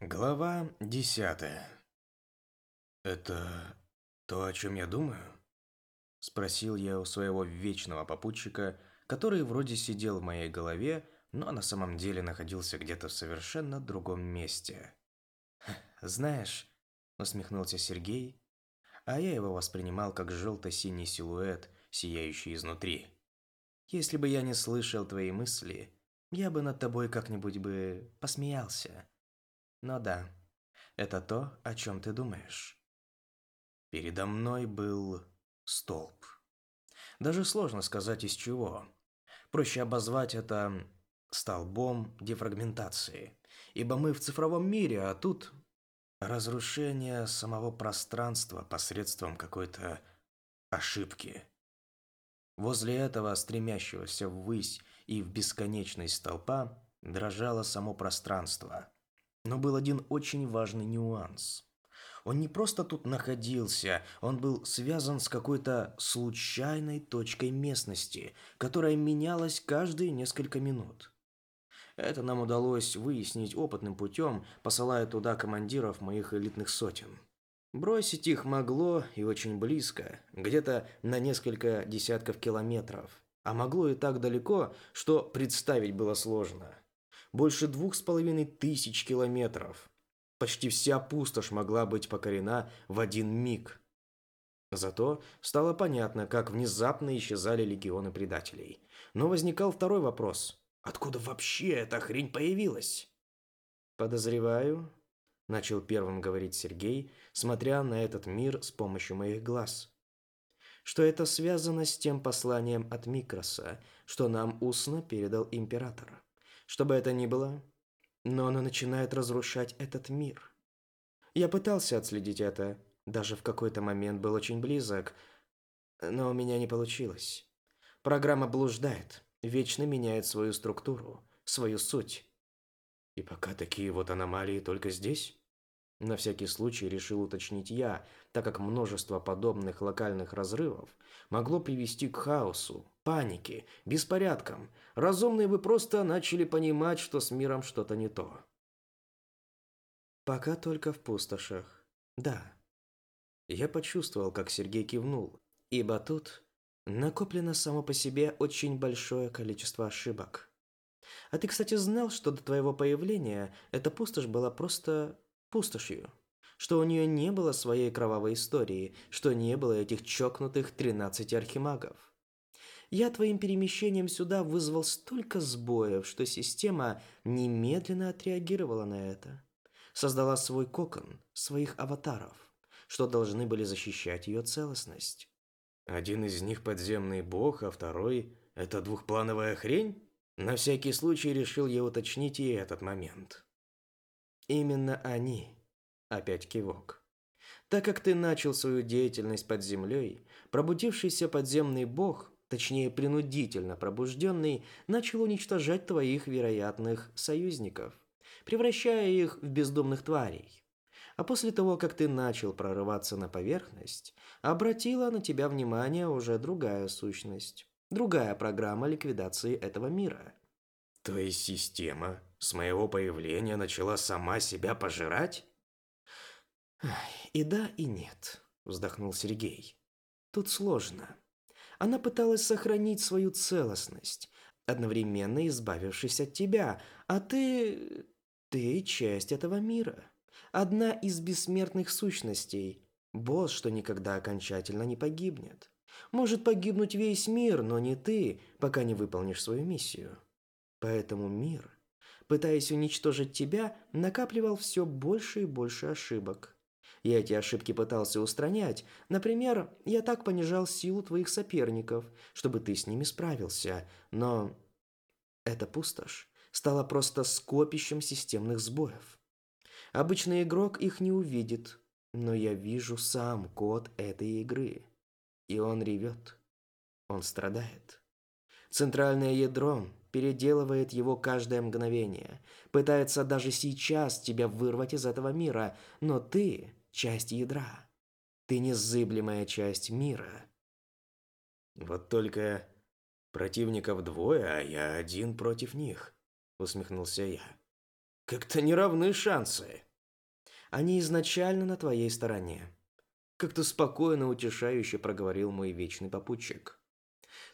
Глава десятая. «Это то, о чем я думаю?» Спросил я у своего вечного попутчика, который вроде сидел в моей голове, но на самом деле находился где-то в совершенно другом месте. «Знаешь», — усмехнулся Сергей, а я его воспринимал как желто-синий силуэт, сияющий изнутри. «Если бы я не слышал твои мысли, я бы над тобой как-нибудь бы посмеялся». Но да, это то, о чем ты думаешь. Передо мной был столб. Даже сложно сказать из чего. Проще обозвать это столбом дефрагментации, ибо мы в цифровом мире, а тут разрушение самого пространства посредством какой-то ошибки. Возле этого стремящегося ввысь и в бесконечность столпа дрожало само пространство, но был один очень важный нюанс. Он не просто тут находился, он был связан с какой-то случайной точкой местности, которая менялась каждые несколько минут. Это нам удалось выяснить опытным путем, посылая туда командиров моих элитных сотен. Бросить их могло и очень близко, где-то на несколько десятков километров, а могло и так далеко, что представить было сложно больше двух с половиной тысяч километров. Почти вся пустошь могла быть покорена в один миг. Зато стало понятно, как внезапно исчезали легионы предателей. Но возникал второй вопрос. Откуда вообще эта хрень появилась? «Подозреваю», – начал первым говорить Сергей, смотря на этот мир с помощью моих глаз, что это связано с тем посланием от Микроса, что нам устно передал Император. Что бы это ни было, но оно начинает разрушать этот мир. Я пытался отследить это, даже в какой-то момент был очень близок, но у меня не получилось. Программа блуждает, вечно меняет свою структуру, свою суть. И пока такие вот аномалии только здесь? На всякий случай решил уточнить я, так как множество подобных локальных разрывов могло привести к хаосу, панике, беспорядкам. Разумные бы просто начали понимать, что с миром что-то не то. Пока только в пустошах. Да. Я почувствовал, как Сергей кивнул, ибо тут накоплено само по себе очень большое количество ошибок. А ты, кстати, знал, что до твоего появления эта пустошь была просто пустошью, что у нее не было своей кровавой истории, что не было этих чокнутых 13 архимагов. Я твоим перемещением сюда вызвал столько сбоев, что система немедленно отреагировала на это. Создала свой кокон, своих аватаров, что должны были защищать ее целостность. Один из них подземный бог, а второй – это двухплановая хрень? На всякий случай решил я уточнить и этот момент. Именно они. Опять кивок. Так как ты начал свою деятельность под землей, пробудившийся подземный бог, точнее принудительно пробужденный, начал уничтожать твоих вероятных союзников, превращая их в бездумных тварей. А после того, как ты начал прорываться на поверхность, обратила на тебя внимание уже другая сущность, другая программа ликвидации этого мира. То есть система с моего появления начала сама себя пожирать? И да, и нет, вздохнул Сергей. Тут сложно. Она пыталась сохранить свою целостность, одновременно избавившись от тебя, а ты... ты часть этого мира. Одна из бессмертных сущностей. Босс, что никогда окончательно не погибнет. Может погибнуть весь мир, но не ты, пока не выполнишь свою миссию. Поэтому мир пытаясь уничтожить тебя, накапливал все больше и больше ошибок. Я эти ошибки пытался устранять. Например, я так понижал силу твоих соперников, чтобы ты с ними справился. Но эта пустошь стала просто скопищем системных сбоев. Обычный игрок их не увидит, но я вижу сам код этой игры. И он ревет. Он страдает. Центральное ядро переделывает его каждое мгновение, пытается даже сейчас тебя вырвать из этого мира, но ты – часть ядра. Ты незыблемая часть мира. Вот только противников двое, а я один против них, усмехнулся я. Как-то неравны шансы. Они изначально на твоей стороне. Как-то спокойно, утешающе проговорил мой вечный попутчик.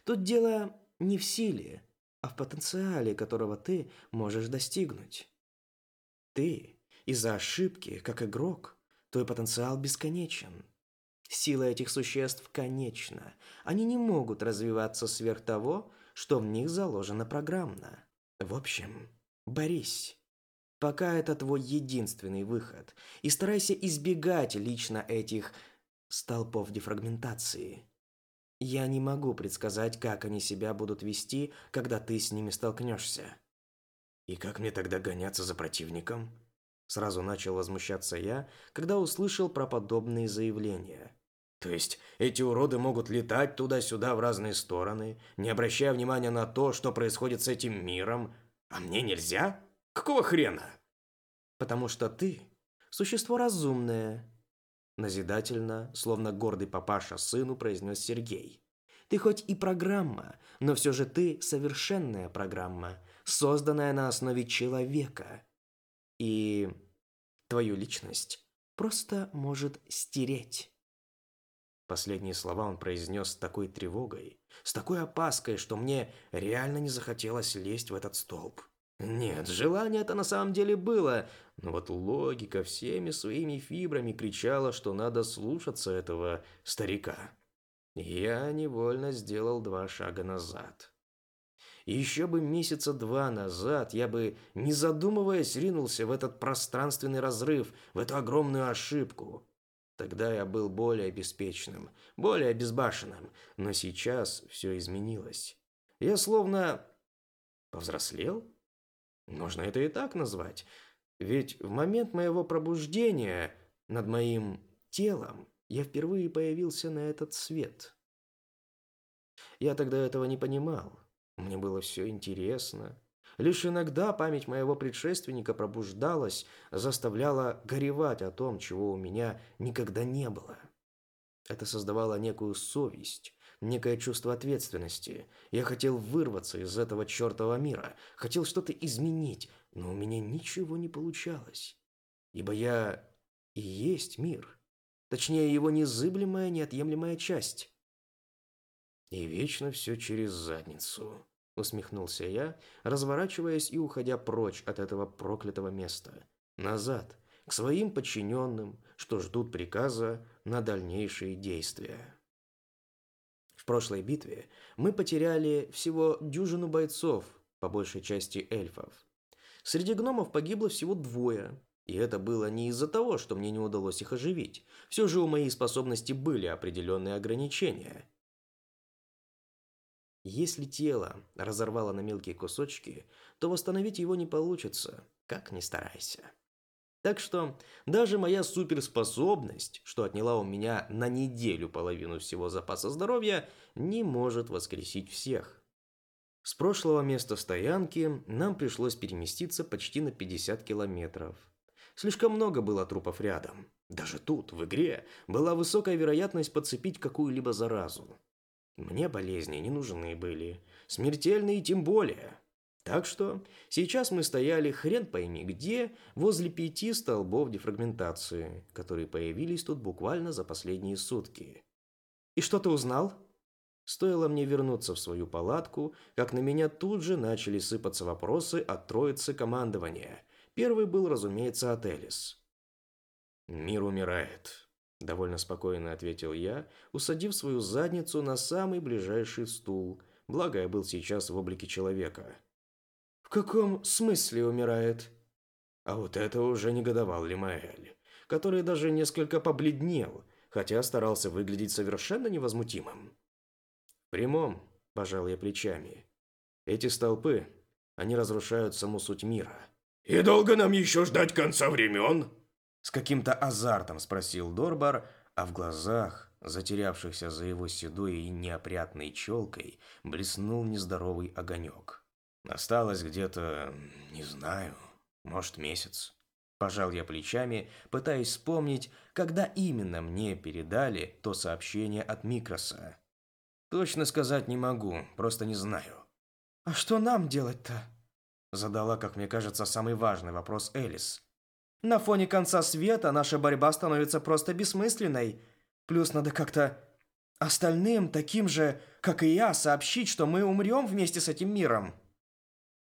Тут дело не в силе, а в потенциале, которого ты можешь достигнуть. Ты из-за ошибки, как игрок, твой потенциал бесконечен. Сила этих существ конечна. Они не могут развиваться сверх того, что в них заложено программно. В общем, борись. Пока это твой единственный выход. И старайся избегать лично этих столпов дефрагментации. Я не могу предсказать, как они себя будут вести, когда ты с ними столкнешься. И как мне тогда гоняться за противником? Сразу начал возмущаться я, когда услышал про подобные заявления. То есть эти уроды могут летать туда-сюда в разные стороны, не обращая внимания на то, что происходит с этим миром, а мне нельзя? Какого хрена? Потому что ты существо разумное, назидательно, словно гордый папаша сыну произнес Сергей. Ты хоть и программа, но все же ты совершенная программа, созданная на основе человека. И твою личность просто может стереть. Последние слова он произнес с такой тревогой, с такой опаской, что мне реально не захотелось лезть в этот столб. Нет, желание это на самом деле было, но вот логика всеми своими фибрами кричала, что надо слушаться этого старика. Я невольно сделал два шага назад. Еще бы месяца два назад я бы, не задумываясь, ринулся в этот пространственный разрыв, в эту огромную ошибку. Тогда я был более беспечным, более безбашенным, но сейчас все изменилось. Я словно повзрослел? Можно это и так назвать. Ведь в момент моего пробуждения над моим телом я впервые появился на этот свет. Я тогда этого не понимал. Мне было все интересно. Лишь иногда память моего предшественника пробуждалась, заставляла горевать о том, чего у меня никогда не было. Это создавало некую совесть, некое чувство ответственности. Я хотел вырваться из этого чертова мира, хотел что-то изменить, но у меня ничего не получалось. Ибо я и есть мир. Точнее, его незыблемая, неотъемлемая часть. И вечно все через задницу усмехнулся я, разворачиваясь и уходя прочь от этого проклятого места, назад, к своим подчиненным, что ждут приказа на дальнейшие действия. В прошлой битве мы потеряли всего дюжину бойцов, по большей части эльфов. Среди гномов погибло всего двое, и это было не из-за того, что мне не удалось их оживить. Все же у моей способности были определенные ограничения – если тело разорвало на мелкие кусочки, то восстановить его не получится, как ни старайся. Так что даже моя суперспособность, что отняла у меня на неделю половину всего запаса здоровья, не может воскресить всех. С прошлого места стоянки нам пришлось переместиться почти на 50 километров. Слишком много было трупов рядом. Даже тут, в игре, была высокая вероятность подцепить какую-либо заразу. Мне болезни не нужны были, смертельные тем более. Так что сейчас мы стояли хрен пойми где, возле пяти столбов дефрагментации, которые появились тут буквально за последние сутки. «И что ты узнал?» Стоило мне вернуться в свою палатку, как на меня тут же начали сыпаться вопросы от троицы командования. Первый был, разумеется, от Элис. «Мир умирает», Довольно спокойно ответил я, усадив свою задницу на самый ближайший стул, благо я был сейчас в облике человека. «В каком смысле умирает?» А вот это уже негодовал Лимаэль, который даже несколько побледнел, хотя старался выглядеть совершенно невозмутимым. «В прямом», – пожал я плечами. «Эти столпы, они разрушают саму суть мира». «И долго нам еще ждать конца времен?» С каким-то азартом спросил Дорбар, а в глазах, затерявшихся за его седой и неопрятной челкой, блеснул нездоровый огонек. Осталось где-то, не знаю, может месяц. Пожал я плечами, пытаясь вспомнить, когда именно мне передали то сообщение от Микроса. Точно сказать не могу, просто не знаю. «А что нам делать-то?» Задала, как мне кажется, самый важный вопрос Элис. На фоне конца света наша борьба становится просто бессмысленной. Плюс надо как-то остальным, таким же, как и я, сообщить, что мы умрем вместе с этим миром.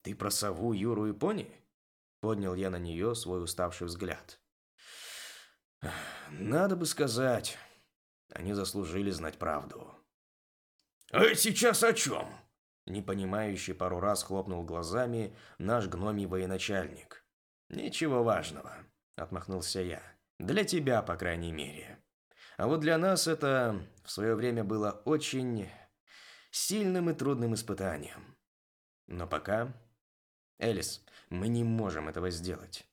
Ты про сову, Юру и пони? Поднял я на нее свой уставший взгляд. Надо бы сказать, они заслужили знать правду. «А сейчас о чем?» Непонимающий пару раз хлопнул глазами наш гномий военачальник. «Ничего важного», — отмахнулся я. «Для тебя, по крайней мере. А вот для нас это в свое время было очень сильным и трудным испытанием. Но пока... Элис, мы не можем этого сделать.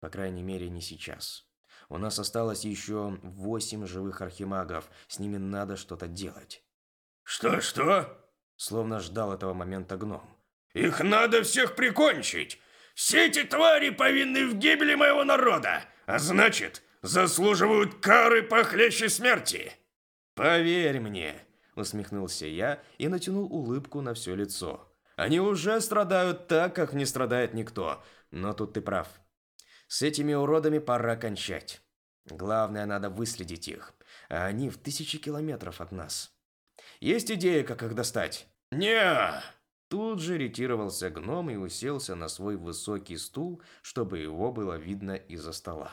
По крайней мере, не сейчас. У нас осталось еще восемь живых архимагов. С ними надо что-то делать. «Что-что?» Словно ждал этого момента гном. «Их надо всех прикончить! Все эти твари повинны в гибели моего народа, а значит, заслуживают кары похлеще смерти!» «Поверь мне!» – усмехнулся я и натянул улыбку на все лицо. «Они уже страдают так, как не страдает никто, но тут ты прав. С этими уродами пора кончать. Главное, надо выследить их, а они в тысячи километров от нас. Есть идея, как их достать?» «Не!» Тут же ретировался гном и уселся на свой высокий стул, чтобы его было видно из-за стола.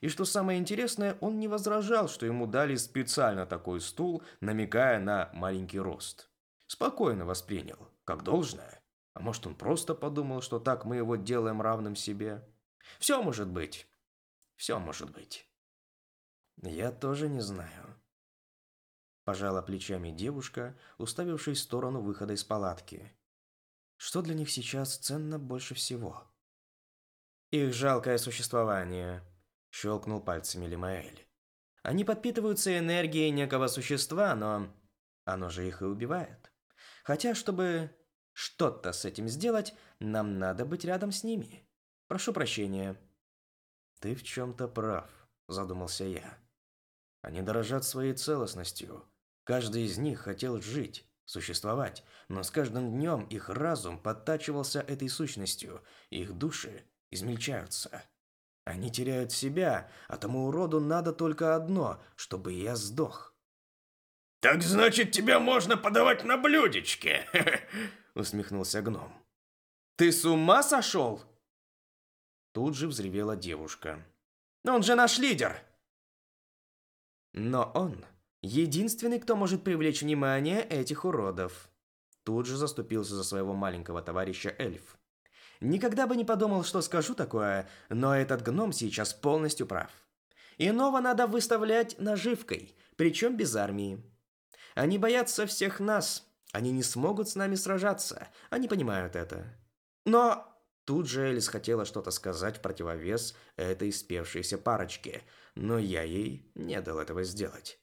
И что самое интересное, он не возражал, что ему дали специально такой стул, намекая на маленький рост. Спокойно воспринял, как должное. А может, он просто подумал, что так мы его делаем равным себе? Все может быть. Все может быть. Я тоже не знаю. Пожала плечами девушка, уставившись в сторону выхода из палатки. Что для них сейчас ценно больше всего? Их жалкое существование, щелкнул пальцами Лимаэль. Они подпитываются энергией некого существа, но оно же их и убивает. Хотя, чтобы что-то с этим сделать, нам надо быть рядом с ними. Прошу прощения. Ты в чем-то прав, задумался я. Они дорожат своей целостностью. Каждый из них хотел жить, существовать, но с каждым днем их разум подтачивался этой сущностью, их души измельчаются. Они теряют себя, а тому уроду надо только одно, чтобы я сдох. «Так значит, тебя можно подавать на блюдечке!» усмехнулся гном. «Ты с ума сошел?» Тут же взревела девушка. «Он же наш лидер!» Но он единственный, кто может привлечь внимание этих уродов. Тут же заступился за своего маленького товарища эльф. Никогда бы не подумал, что скажу такое, но этот гном сейчас полностью прав. Иного надо выставлять наживкой, причем без армии. Они боятся всех нас, они не смогут с нами сражаться, они понимают это. Но Тут же Элис хотела что-то сказать в противовес этой спевшейся парочке, но я ей не дал этого сделать.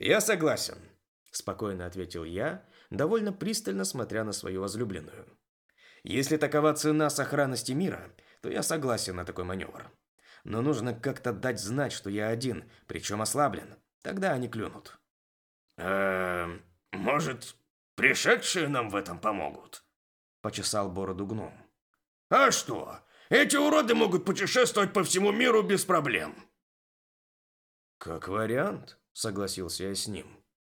«Я согласен», – спокойно ответил я, довольно пристально смотря на свою возлюбленную. «Если такова цена сохранности мира, то я согласен на такой маневр. Но нужно как-то дать знать, что я один, причем ослаблен. Тогда они клюнут». «Эм, может, пришедшие нам в этом помогут?» – почесал бороду гном. А что? Эти уроды могут путешествовать по всему миру без проблем. Как вариант, согласился я с ним.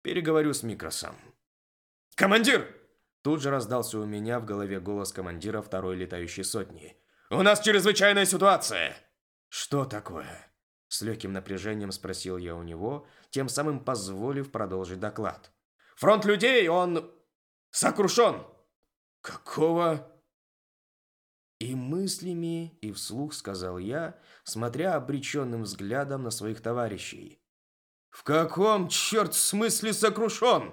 Переговорю с Микросом. Командир! Тут же раздался у меня в голове голос командира второй летающей сотни. У нас чрезвычайная ситуация. Что такое? С легким напряжением спросил я у него, тем самым позволив продолжить доклад. Фронт людей, он сокрушен. Какого? И мыслями, и вслух сказал я, смотря обреченным взглядом на своих товарищей. «В каком, черт, смысле сокрушен?»